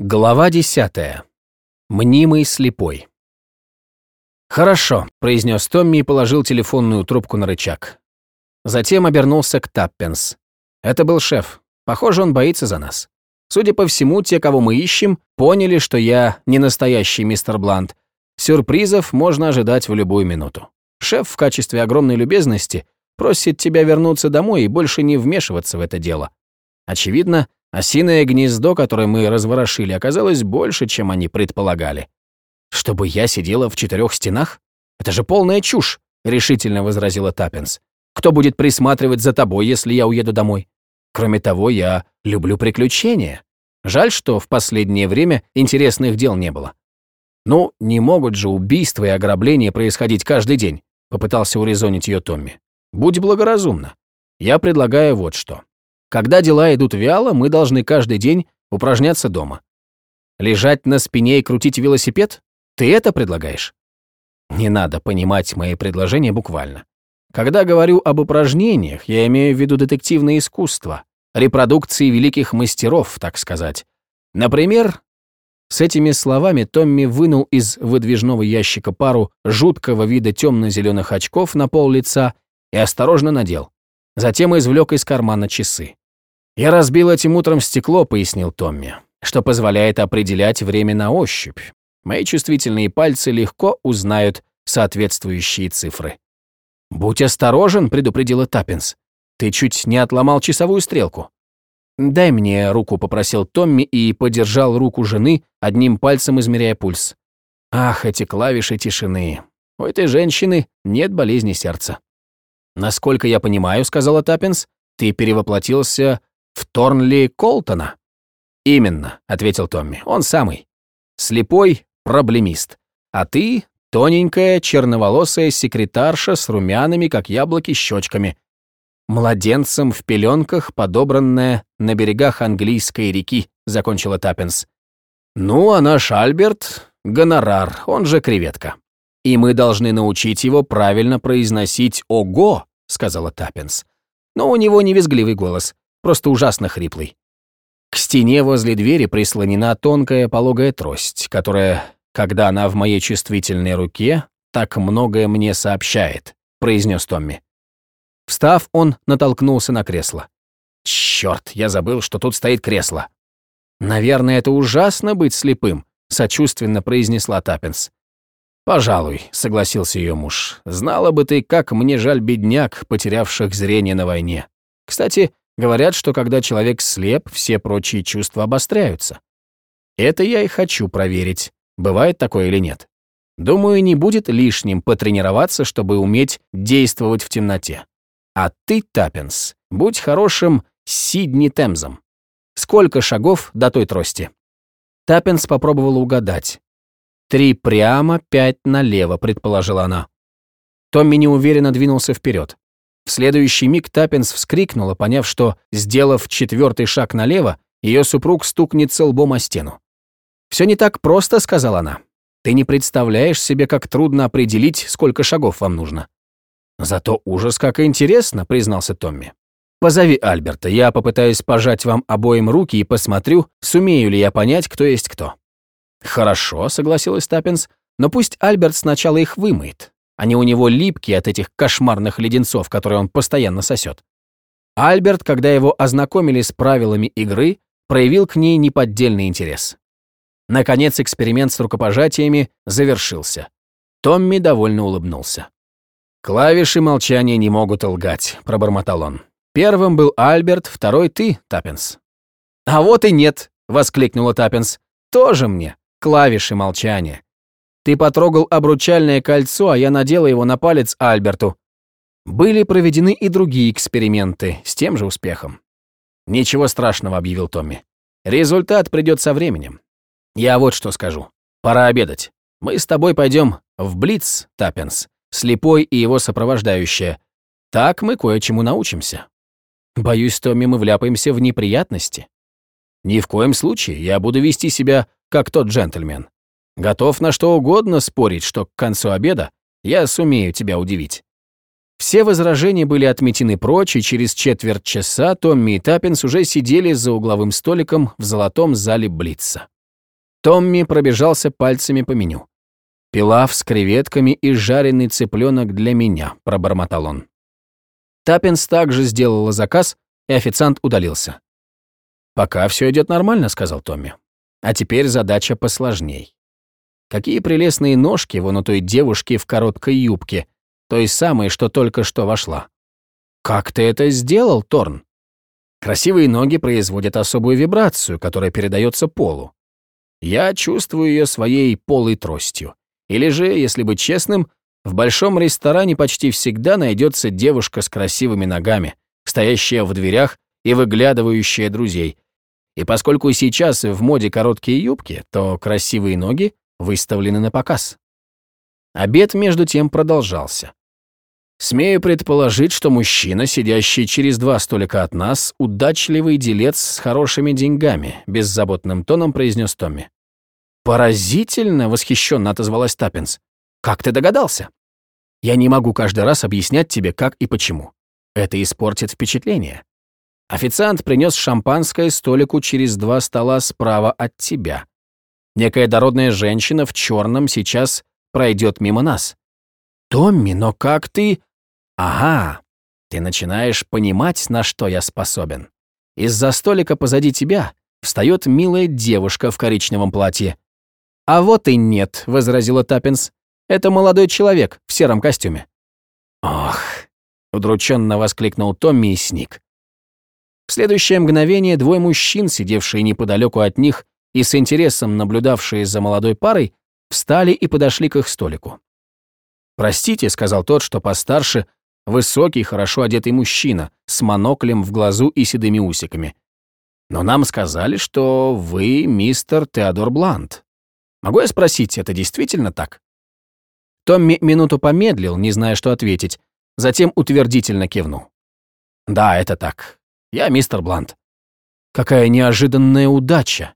Глава десятая. Мнимый слепой. «Хорошо», — произнес Томми и положил телефонную трубку на рычаг. Затем обернулся к Таппенс. Это был шеф. Похоже, он боится за нас. Судя по всему, те, кого мы ищем, поняли, что я не настоящий мистер Блант. Сюрпризов можно ожидать в любую минуту. Шеф в качестве огромной любезности просит тебя вернуться домой и больше не вмешиваться в это дело. Очевидно, Осиное гнездо, которое мы разворошили, оказалось больше, чем они предполагали. «Чтобы я сидела в четырех стенах? Это же полная чушь!» — решительно возразила Таппинс. «Кто будет присматривать за тобой, если я уеду домой? Кроме того, я люблю приключения. Жаль, что в последнее время интересных дел не было». «Ну, не могут же убийства и ограбления происходить каждый день», — попытался урезонить ее Томми. «Будь благоразумна. Я предлагаю вот что. Когда дела идут вяло, мы должны каждый день упражняться дома. Лежать на спине и крутить велосипед? Ты это предлагаешь? Не надо понимать мои предложения буквально. Когда говорю об упражнениях, я имею в виду детективное искусство, репродукции великих мастеров, так сказать. Например, с этими словами Томми вынул из выдвижного ящика пару жуткого вида темно-зеленых очков на пол лица и осторожно надел. Затем извлек из кармана часы. «Я разбил этим утром стекло», — пояснил Томми, «что позволяет определять время на ощупь. Мои чувствительные пальцы легко узнают соответствующие цифры». «Будь осторожен», — предупредила Таппинс. «Ты чуть не отломал часовую стрелку». «Дай мне руку», — попросил Томми и подержал руку жены, одним пальцем измеряя пульс. «Ах, эти клавиши тишины. У этой женщины нет болезни сердца». «Насколько я понимаю», — сказала Таппинс, «ты перевоплотился в Торнли Колтона?» «Именно», — ответил Томми, — «он самый. Слепой проблемист. А ты — тоненькая черноволосая секретарша с румяными, как яблоки, щечками. Младенцем в пеленках, подобранная на берегах английской реки», — закончила Таппинс. «Ну, а наш Альберт — гонорар, он же креветка. И мы должны научить его правильно произносить «ого», — сказала Таппинс. Но у него не визгливый голос просто ужасно хриплый. К стене возле двери прислонена тонкая пологая трость, которая, когда она в моей чувствительной руке, так многое мне сообщает, произнес Томми. Встав, он натолкнулся на кресло. Черт, я забыл, что тут стоит кресло. Наверное, это ужасно быть слепым, сочувственно произнесла Таппинс. «Пожалуй», — согласился ее муж. «Знала бы ты, как мне жаль бедняк, потерявших зрение на войне. Кстати, Говорят, что когда человек слеп, все прочие чувства обостряются. Это я и хочу проверить, бывает такое или нет. Думаю, не будет лишним потренироваться, чтобы уметь действовать в темноте. А ты, Таппинс, будь хорошим Сидни Темзом. Сколько шагов до той трости? Таппинс попробовала угадать. «Три прямо, пять налево», — предположила она. Томми неуверенно двинулся вперед. В следующий миг Таппинс вскрикнула, поняв, что, сделав четвертый шаг налево, ее супруг стукнется лбом о стену. «Все не так просто», — сказала она. «Ты не представляешь себе, как трудно определить, сколько шагов вам нужно». «Зато ужас как интересно», — признался Томми. «Позови Альберта, я попытаюсь пожать вам обоим руки и посмотрю, сумею ли я понять, кто есть кто». «Хорошо», — согласилась Таппинс, «но пусть Альберт сначала их вымоет. Они у него липкие от этих кошмарных леденцов, которые он постоянно сосет. Альберт, когда его ознакомили с правилами игры, проявил к ней неподдельный интерес. Наконец эксперимент с рукопожатиями завершился. Томми довольно улыбнулся. «Клавиши молчания не могут лгать», — пробормотал он. «Первым был Альберт, второй ты, Таппинс». «А вот и нет», — воскликнула Таппинс. «Тоже мне клавиши молчания. Ты потрогал обручальное кольцо, а я надела его на палец Альберту. Были проведены и другие эксперименты с тем же успехом. «Ничего страшного», — объявил Томми. «Результат придет со временем. Я вот что скажу. Пора обедать. Мы с тобой пойдем в Блиц, Таппенс, слепой и его сопровождающая. Так мы кое-чему научимся. Боюсь, Томми, мы вляпаемся в неприятности. Ни в коем случае я буду вести себя как тот джентльмен. Готов на что угодно спорить, что к концу обеда я сумею тебя удивить». Все возражения были отметены прочь, и через четверть часа Томми и Таппинс уже сидели за угловым столиком в золотом зале Блица. Томми пробежался пальцами по меню. «Пилав с креветками и жареный цыпленок для меня», — пробормотал он. Таппинс также сделала заказ, и официант удалился. «Пока все идет нормально», — сказал Томми. «А теперь задача посложней. Какие прелестные ножки вон у той девушки в короткой юбке, той самой, что только что вошла. Как ты это сделал, Торн? Красивые ноги производят особую вибрацию, которая передается полу. Я чувствую ее своей полой тростью. Или же, если быть честным, в большом ресторане почти всегда найдется девушка с красивыми ногами, стоящая в дверях и выглядывающая друзей. И поскольку сейчас в моде короткие юбки, то красивые ноги выставлены на показ. Обед, между тем, продолжался. Смею предположить, что мужчина, сидящий через два столика от нас, удачливый делец с хорошими деньгами, беззаботным тоном произнес Томми. Поразительно, восхищенно отозвалась Таппинс. Как ты догадался? Я не могу каждый раз объяснять тебе, как и почему. Это испортит впечатление. Официант принес шампанское столику через два стола справа от тебя. Некая дородная женщина в черном сейчас пройдет мимо нас. Томми, но как ты... Ага, ты начинаешь понимать, на что я способен. Из-за столика позади тебя встает милая девушка в коричневом платье. «А вот и нет», — возразила Таппинс. «Это молодой человек в сером костюме». «Ох», — удрученно воскликнул Томми и сник. В следующее мгновение двое мужчин, сидевшие неподалеку от них и с интересом наблюдавшие за молодой парой, встали и подошли к их столику. «Простите», — сказал тот, что постарше, высокий, хорошо одетый мужчина, с моноклем в глазу и седыми усиками. «Но нам сказали, что вы мистер Теодор Блант. Могу я спросить, это действительно так?» Томми минуту помедлил, не зная, что ответить, затем утвердительно кивнул. «Да, это так. Я мистер Блант». «Какая неожиданная удача!»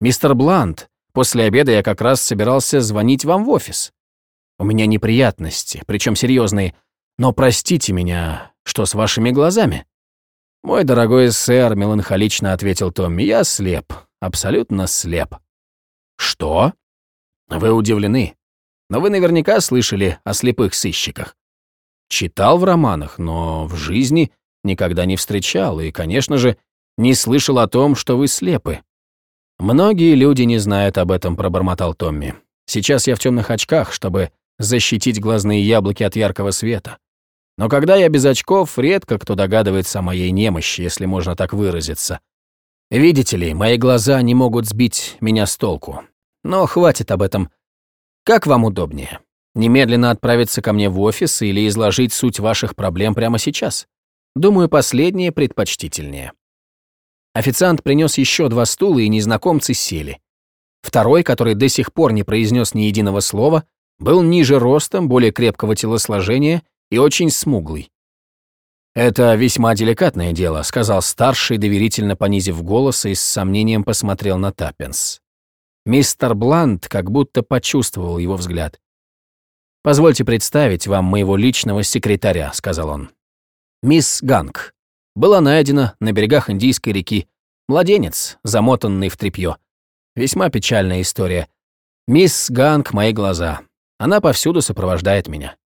«Мистер Блант, после обеда я как раз собирался звонить вам в офис. У меня неприятности, причем серьезные. Но простите меня, что с вашими глазами?» «Мой дорогой сэр», — меланхолично ответил Томми, — «я слеп, абсолютно слеп». «Что?» «Вы удивлены. Но вы наверняка слышали о слепых сыщиках». «Читал в романах, но в жизни никогда не встречал и, конечно же, не слышал о том, что вы слепы». «Многие люди не знают об этом», — пробормотал Томми. «Сейчас я в темных очках, чтобы защитить глазные яблоки от яркого света. Но когда я без очков, редко кто догадывается о моей немощи, если можно так выразиться. Видите ли, мои глаза не могут сбить меня с толку. Но хватит об этом. Как вам удобнее? Немедленно отправиться ко мне в офис или изложить суть ваших проблем прямо сейчас? Думаю, последнее предпочтительнее. Официант принес еще два стула, и незнакомцы сели. Второй, который до сих пор не произнес ни единого слова, был ниже ростом, более крепкого телосложения и очень смуглый. «Это весьма деликатное дело», — сказал старший, доверительно понизив голос и с сомнением посмотрел на Таппенс. Мистер Блант как будто почувствовал его взгляд. «Позвольте представить вам моего личного секретаря», — сказал он. «Мисс Ганг. Была найдена на берегах Индийской реки. Младенец, замотанный в тряпье. Весьма печальная история. Мисс Ганг — мои глаза. Она повсюду сопровождает меня».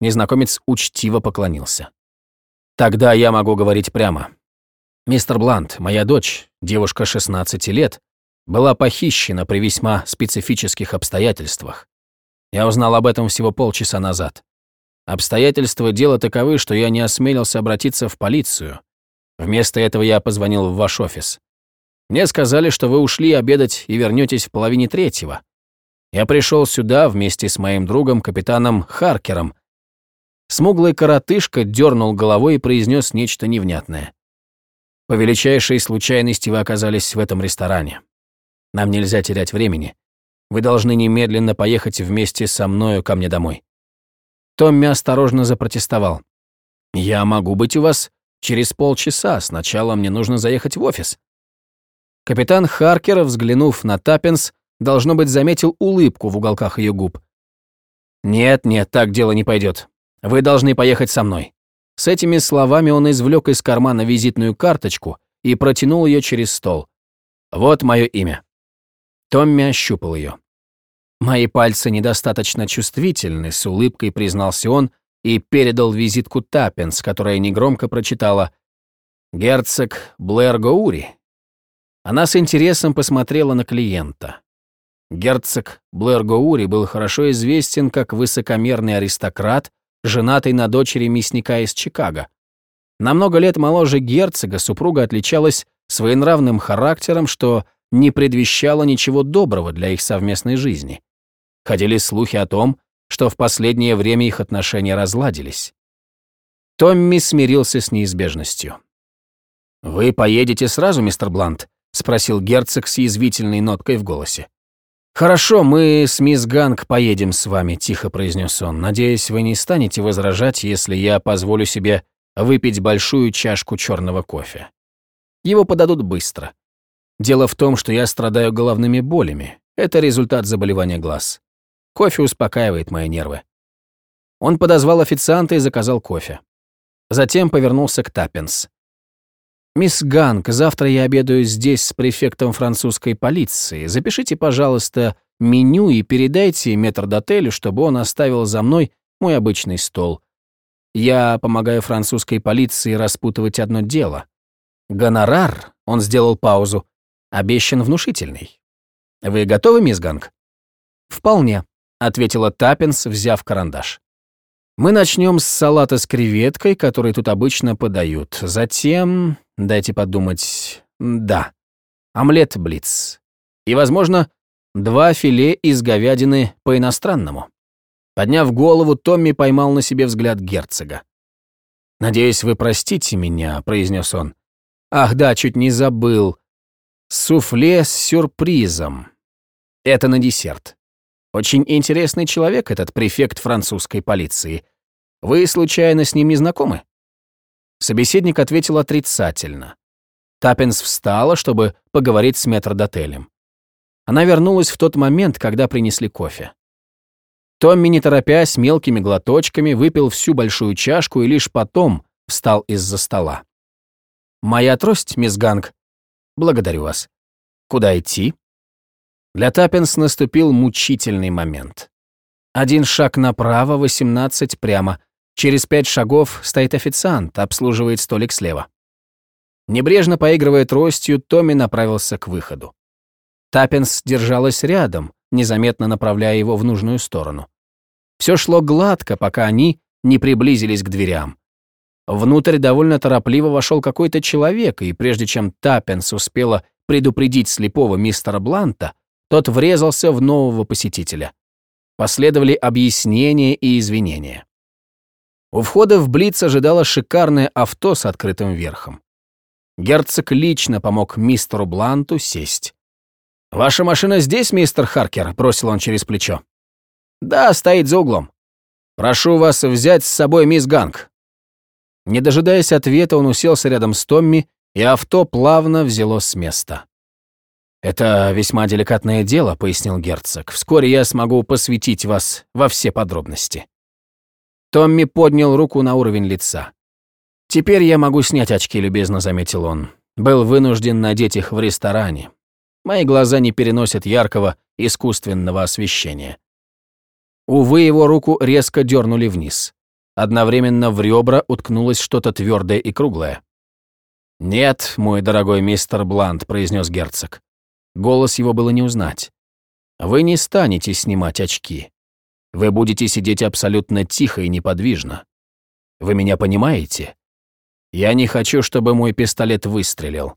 Незнакомец учтиво поклонился. «Тогда я могу говорить прямо. Мистер Блант, моя дочь, девушка 16 лет, была похищена при весьма специфических обстоятельствах. Я узнал об этом всего полчаса назад. Обстоятельства дела таковы, что я не осмелился обратиться в полицию. Вместо этого я позвонил в ваш офис. Мне сказали, что вы ушли обедать и вернетесь в половине третьего. Я пришел сюда вместе с моим другом, капитаном Харкером. Смуглый коротышка дернул головой и произнес нечто невнятное. По величайшей случайности вы оказались в этом ресторане. Нам нельзя терять времени. Вы должны немедленно поехать вместе со мною ко мне домой. Томми осторожно запротестовал. Я могу быть у вас через полчаса. Сначала мне нужно заехать в офис. Капитан Харкер, взглянув на Таппинс, должно быть, заметил улыбку в уголках ее губ. «Нет, нет, так дело не пойдет. Вы должны поехать со мной». С этими словами он извлек из кармана визитную карточку и протянул ее через стол. «Вот мое имя». Томми ощупал ее. «Мои пальцы недостаточно чувствительны», — с улыбкой признался он и передал визитку Таппенс, которая негромко прочитала «Герцог Блэр Гоури». Она с интересом посмотрела на клиента. Герцог Блэр Гоури был хорошо известен как высокомерный аристократ, женатый на дочери мясника из Чикаго. На много лет моложе герцога супруга отличалась своенравным характером, что не предвещало ничего доброго для их совместной жизни. Ходили слухи о том, что в последнее время их отношения разладились. Томми смирился с неизбежностью. «Вы поедете сразу, мистер Блант?» — спросил герцог с язвительной ноткой в голосе. «Хорошо, мы с мисс Ганг поедем с вами», — тихо произнес он. «Надеюсь, вы не станете возражать, если я позволю себе выпить большую чашку черного кофе. Его подадут быстро. Дело в том, что я страдаю головными болями. Это результат заболевания глаз. Кофе успокаивает мои нервы. Он подозвал официанта и заказал кофе. Затем повернулся к Таппинс. «Мисс Ганг, завтра я обедаю здесь с префектом французской полиции. Запишите, пожалуйста, меню и передайте метрдотелю, чтобы он оставил за мной мой обычный стол. Я помогаю французской полиции распутывать одно дело. Гонорар, он сделал паузу, обещан внушительный. Вы готовы, мисс Ганг? Вполне, ответила Таппинс, взяв карандаш. Мы начнем с салата с креветкой, который тут обычно подают. Затем, дайте подумать, да, омлет блиц. И, возможно, два филе из говядины по-иностранному. Подняв голову, Томми поймал на себе взгляд герцога. «Надеюсь, вы простите меня», — произнес он. «Ах да, чуть не забыл. Суфле с сюрпризом. Это на десерт. Очень интересный человек этот префект французской полиции. Вы, случайно, с ним не знакомы?» Собеседник ответил отрицательно. Таппинс встала, чтобы поговорить с метрдотелем. Она вернулась в тот момент, когда принесли кофе. Томми, не торопясь, мелкими глоточками выпил всю большую чашку и лишь потом встал из-за стола. «Моя трость, мисс Ганг?» «Благодарю вас. Куда идти?» Для Таппинс наступил мучительный момент. Один шаг направо, восемнадцать прямо. Через пять шагов стоит официант, обслуживает столик слева. Небрежно поигрывая тростью, Томми направился к выходу. Таппинс держалась рядом, незаметно направляя его в нужную сторону. Все шло гладко, пока они не приблизились к дверям. Внутрь довольно торопливо вошел какой-то человек, и прежде чем Таппенс успела предупредить слепого мистера Бланта, тот врезался в нового посетителя. Последовали объяснения и извинения. У входа в Блиц ожидало шикарное авто с открытым верхом. Герцог лично помог мистеру Бланту сесть. «Ваша машина здесь, мистер Харкер?» – бросил он через плечо. «Да, стоит за углом. Прошу вас взять с собой мисс Ганг». Не дожидаясь ответа, он уселся рядом с Томми, и авто плавно взяло с места. «Это весьма деликатное дело», — пояснил герцог. «Вскоре я смогу посвятить вас во все подробности». Томми поднял руку на уровень лица. «Теперь я могу снять очки», — любезно заметил он. «Был вынужден надеть их в ресторане. Мои глаза не переносят яркого искусственного освещения. Увы, его руку резко дернули вниз. Одновременно в ребра уткнулось что-то твердое и круглое. «Нет, мой дорогой мистер Блант», — произнес герцог. Голос его было не узнать. «Вы не станете снимать очки. Вы будете сидеть абсолютно тихо и неподвижно. Вы меня понимаете? Я не хочу, чтобы мой пистолет выстрелил.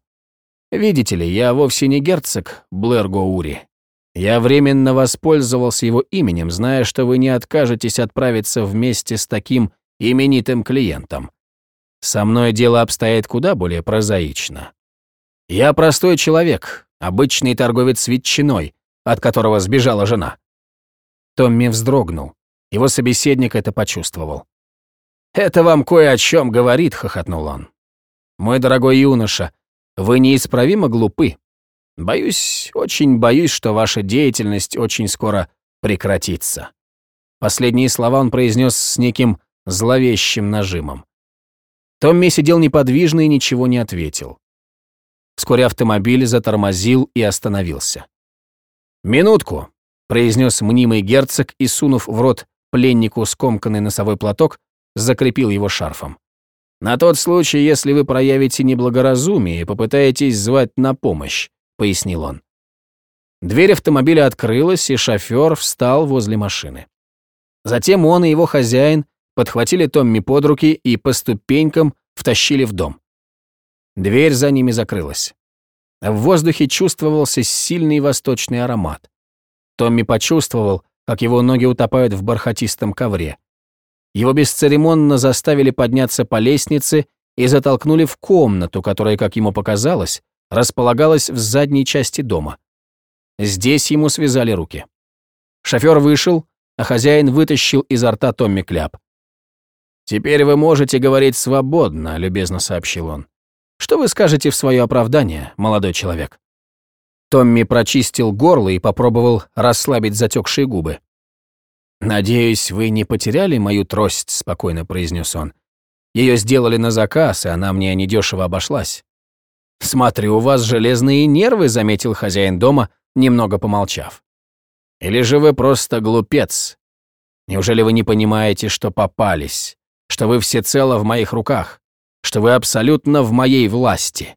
Видите ли, я вовсе не герцог Блэр Гоури. Я временно воспользовался его именем, зная, что вы не откажетесь отправиться вместе с таким именитым клиентом. Со мной дело обстоит куда более прозаично. Я простой человек, обычный торговец ветчиной, от которого сбежала жена. Томми вздрогнул. Его собеседник это почувствовал. «Это вам кое о чем говорит», — хохотнул он. «Мой дорогой юноша, вы неисправимо глупы. Боюсь, очень боюсь, что ваша деятельность очень скоро прекратится». Последние слова он произнес с неким зловещим нажимом. Томми сидел неподвижно и ничего не ответил. Вскоре автомобиль затормозил и остановился. «Минутку», — произнес мнимый герцог и, сунув в рот пленнику скомканный носовой платок, закрепил его шарфом. «На тот случай, если вы проявите неблагоразумие и попытаетесь звать на помощь», — пояснил он. Дверь автомобиля открылась, и шофер встал возле машины. Затем он и его хозяин подхватили Томми под руки и по ступенькам втащили в дом. Дверь за ними закрылась. В воздухе чувствовался сильный восточный аромат. Томми почувствовал, как его ноги утопают в бархатистом ковре. Его бесцеремонно заставили подняться по лестнице и затолкнули в комнату, которая, как ему показалось, располагалась в задней части дома. Здесь ему связали руки. Шофер вышел, а хозяин вытащил изо рта Томми кляп. «Теперь вы можете говорить свободно», — любезно сообщил он. «Что вы скажете в свое оправдание, молодой человек?» Томми прочистил горло и попробовал расслабить затекшие губы. «Надеюсь, вы не потеряли мою трость», — спокойно произнес он. «Ее сделали на заказ, и она мне недешево обошлась». «Смотрю, у вас железные нервы», — заметил хозяин дома, немного помолчав. «Или же вы просто глупец? Неужели вы не понимаете, что попались, что вы всецело в моих руках, что вы абсолютно в моей власти,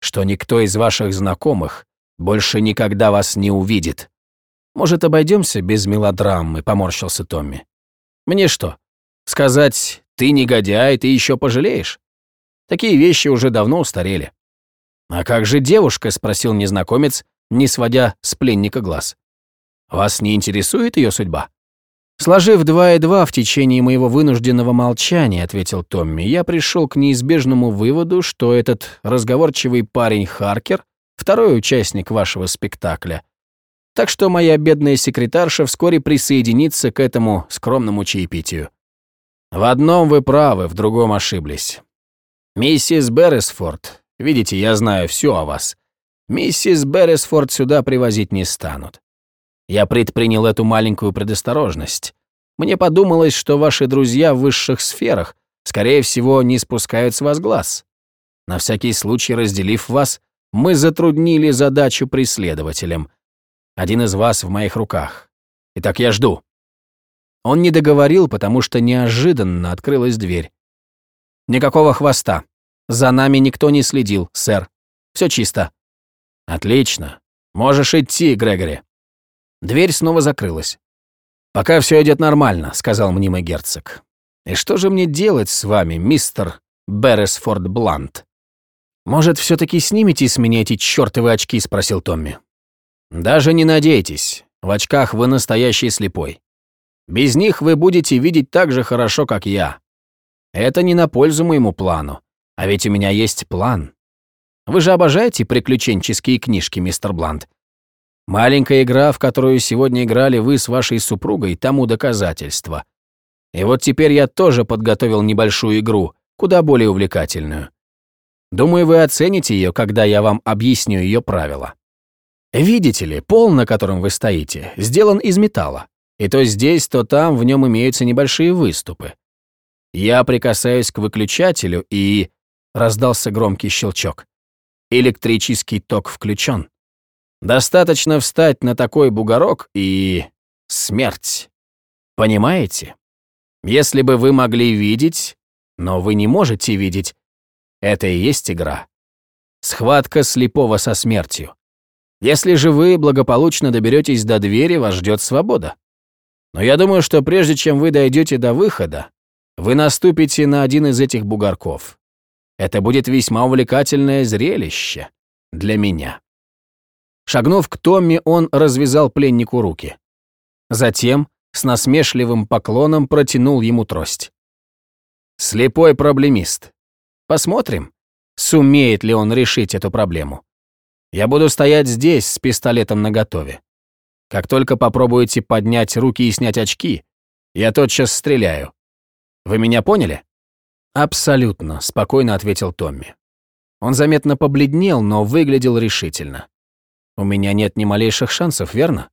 что никто из ваших знакомых больше никогда вас не увидит?» «Может, обойдемся без мелодрамы?» — поморщился Томми. «Мне что, сказать, ты негодяй, ты еще пожалеешь? Такие вещи уже давно устарели». «А как же девушка?» — спросил незнакомец, не сводя с пленника глаз. «Вас не интересует ее судьба?» «Сложив два и два в течение моего вынужденного молчания», — ответил Томми, «я пришел к неизбежному выводу, что этот разговорчивый парень Харкер — второй участник вашего спектакля, так что моя бедная секретарша вскоре присоединится к этому скромному чаепитию. В одном вы правы, в другом ошиблись. Миссис Берресфорд, видите, я знаю все о вас. Миссис Берресфорд сюда привозить не станут. Я предпринял эту маленькую предосторожность. Мне подумалось, что ваши друзья в высших сферах, скорее всего, не спускают с вас глаз. На всякий случай, разделив вас, мы затруднили задачу преследователям — один из вас в моих руках. Итак, я жду». Он не договорил, потому что неожиданно открылась дверь. «Никакого хвоста. За нами никто не следил, сэр. Все чисто». «Отлично. Можешь идти, Грегори». Дверь снова закрылась. «Пока все идет нормально», — сказал мнимый герцог. «И что же мне делать с вами, мистер Берресфорд Блант?» «Может, все таки снимете с меня эти чертовы очки?» — спросил Томми. Даже не надейтесь, в очках вы настоящий слепой. Без них вы будете видеть так же хорошо, как я. Это не на пользу моему плану, а ведь у меня есть план. Вы же обожаете приключенческие книжки, мистер Блант. Маленькая игра, в которую сегодня играли вы с вашей супругой, тому доказательство. И вот теперь я тоже подготовил небольшую игру, куда более увлекательную. Думаю, вы оцените ее, когда я вам объясню ее правила. Видите ли, пол, на котором вы стоите, сделан из металла. И то здесь, то там в нем имеются небольшие выступы. Я прикасаюсь к выключателю и... Раздался громкий щелчок. Электрический ток включен. Достаточно встать на такой бугорок и... Смерть. Понимаете? Если бы вы могли видеть, но вы не можете видеть, это и есть игра. Схватка слепого со смертью. Если же вы благополучно доберетесь до двери, вас ждет свобода. Но я думаю, что прежде чем вы дойдете до выхода, вы наступите на один из этих бугорков. Это будет весьма увлекательное зрелище для меня. Шагнув к Томми, он развязал пленнику руки. Затем с насмешливым поклоном протянул ему трость. Слепой проблемист. Посмотрим, сумеет ли он решить эту проблему. Я буду стоять здесь с пистолетом наготове. Как только попробуете поднять руки и снять очки, я тотчас стреляю. Вы меня поняли? Абсолютно, спокойно ответил Томми. Он заметно побледнел, но выглядел решительно. У меня нет ни малейших шансов, верно?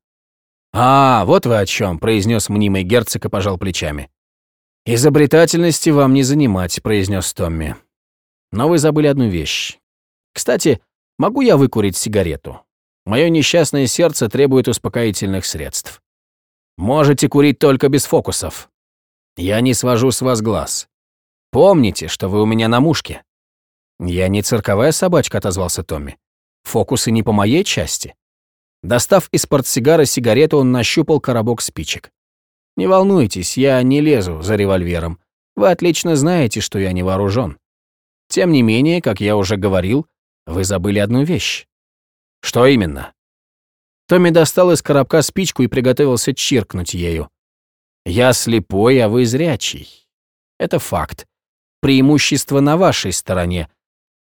А, вот вы о чем, произнес мнимый герцог и пожал плечами. Изобретательности вам не занимать, произнес Томми. Но вы забыли одну вещь. Кстати, Могу я выкурить сигарету? Мое несчастное сердце требует успокоительных средств. Можете курить только без фокусов. Я не свожу с вас глаз. Помните, что вы у меня на мушке. Я не цирковая собачка, отозвался Томми. Фокусы не по моей части. Достав из портсигара сигарету, он нащупал коробок спичек. «Не волнуйтесь, я не лезу за револьвером. Вы отлично знаете, что я не вооружен. Тем не менее, как я уже говорил, вы забыли одну вещь. Что именно? Томми достал из коробка спичку и приготовился чиркнуть ею. Я слепой, а вы зрячий. Это факт. Преимущество на вашей стороне.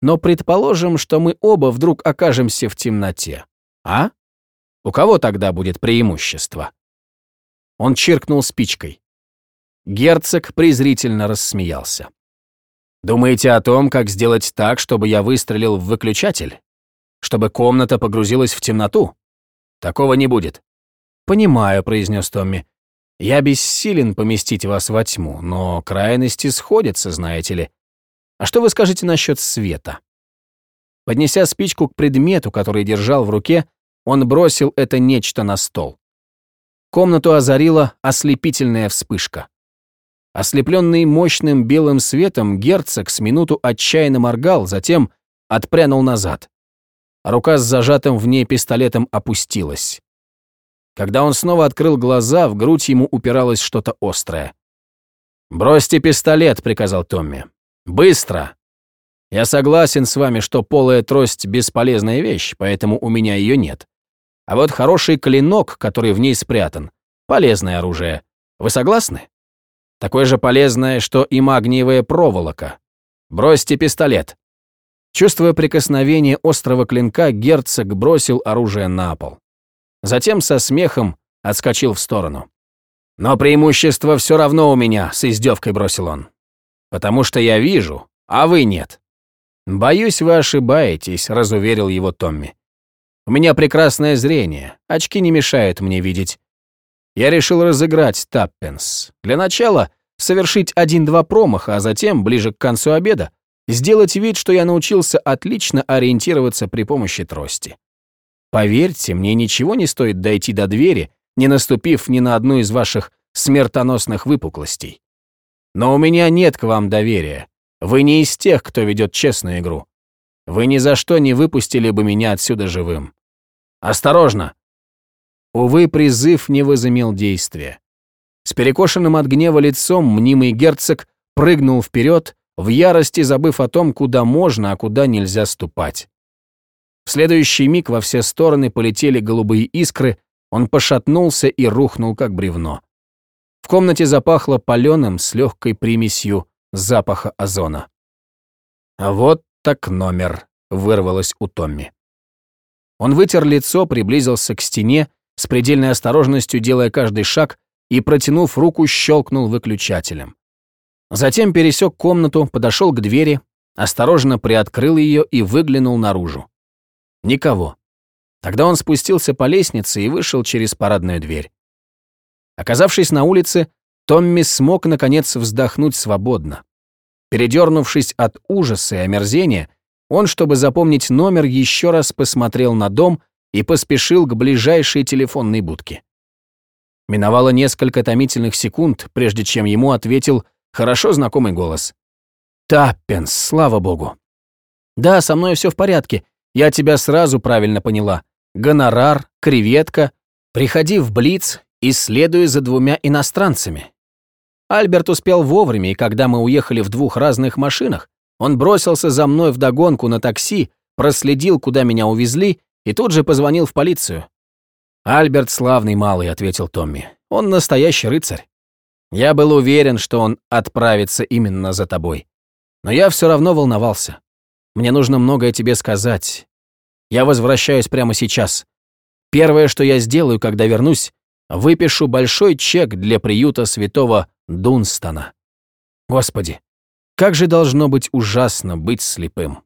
Но предположим, что мы оба вдруг окажемся в темноте. А? У кого тогда будет преимущество? Он чиркнул спичкой. Герцог презрительно рассмеялся. «Думаете о том, как сделать так, чтобы я выстрелил в выключатель? Чтобы комната погрузилась в темноту? Такого не будет». «Понимаю», — произнес Томми. «Я бессилен поместить вас во тьму, но крайности сходятся, знаете ли. А что вы скажете насчет света?» Поднеся спичку к предмету, который держал в руке, он бросил это нечто на стол. Комнату озарила ослепительная вспышка. Ослепленный мощным белым светом, герцог с минуту отчаянно моргал, затем отпрянул назад. Рука с зажатым в ней пистолетом опустилась. Когда он снова открыл глаза, в грудь ему упиралось что-то острое. «Бросьте пистолет», — приказал Томми. «Быстро!» «Я согласен с вами, что полая трость — бесполезная вещь, поэтому у меня ее нет. А вот хороший клинок, который в ней спрятан, — полезное оружие. Вы согласны?» Такое же полезное, что и магниевая проволока. Бросьте пистолет. Чувствуя прикосновение острого клинка, герцог бросил оружие на пол. Затем со смехом отскочил в сторону. «Но преимущество все равно у меня», — с издевкой бросил он. «Потому что я вижу, а вы нет». «Боюсь, вы ошибаетесь», — разуверил его Томми. «У меня прекрасное зрение, очки не мешают мне видеть я решил разыграть Таппенс. Для начала совершить один-два промаха, а затем, ближе к концу обеда, сделать вид, что я научился отлично ориентироваться при помощи трости. Поверьте, мне ничего не стоит дойти до двери, не наступив ни на одну из ваших смертоносных выпуклостей. Но у меня нет к вам доверия. Вы не из тех, кто ведет честную игру. Вы ни за что не выпустили бы меня отсюда живым. Осторожно! Увы, призыв не возымел действия. С перекошенным от гнева лицом мнимый герцог прыгнул вперед, в ярости забыв о том, куда можно, а куда нельзя ступать. В следующий миг во все стороны полетели голубые искры, он пошатнулся и рухнул, как бревно. В комнате запахло паленым с легкой примесью запаха озона. Вот так номер, вырвалось у Томми. Он вытер лицо, приблизился к стене с предельной осторожностью делая каждый шаг и, протянув руку, щелкнул выключателем. Затем пересек комнату, подошел к двери, осторожно приоткрыл ее и выглянул наружу. Никого. Тогда он спустился по лестнице и вышел через парадную дверь. Оказавшись на улице, Томми смог, наконец, вздохнуть свободно. Передернувшись от ужаса и омерзения, он, чтобы запомнить номер, еще раз посмотрел на дом и поспешил к ближайшей телефонной будке. Миновало несколько томительных секунд, прежде чем ему ответил хорошо знакомый голос. «Таппенс, слава богу!» «Да, со мной все в порядке. Я тебя сразу правильно поняла. Гонорар, креветка. Приходи в Блиц и следуй за двумя иностранцами». Альберт успел вовремя, и когда мы уехали в двух разных машинах, он бросился за мной вдогонку на такси, проследил, куда меня увезли, и тут же позвонил в полицию. «Альберт славный малый», — ответил Томми. «Он настоящий рыцарь. Я был уверен, что он отправится именно за тобой. Но я все равно волновался. Мне нужно многое тебе сказать. Я возвращаюсь прямо сейчас. Первое, что я сделаю, когда вернусь, выпишу большой чек для приюта святого Дунстона. Господи, как же должно быть ужасно быть слепым.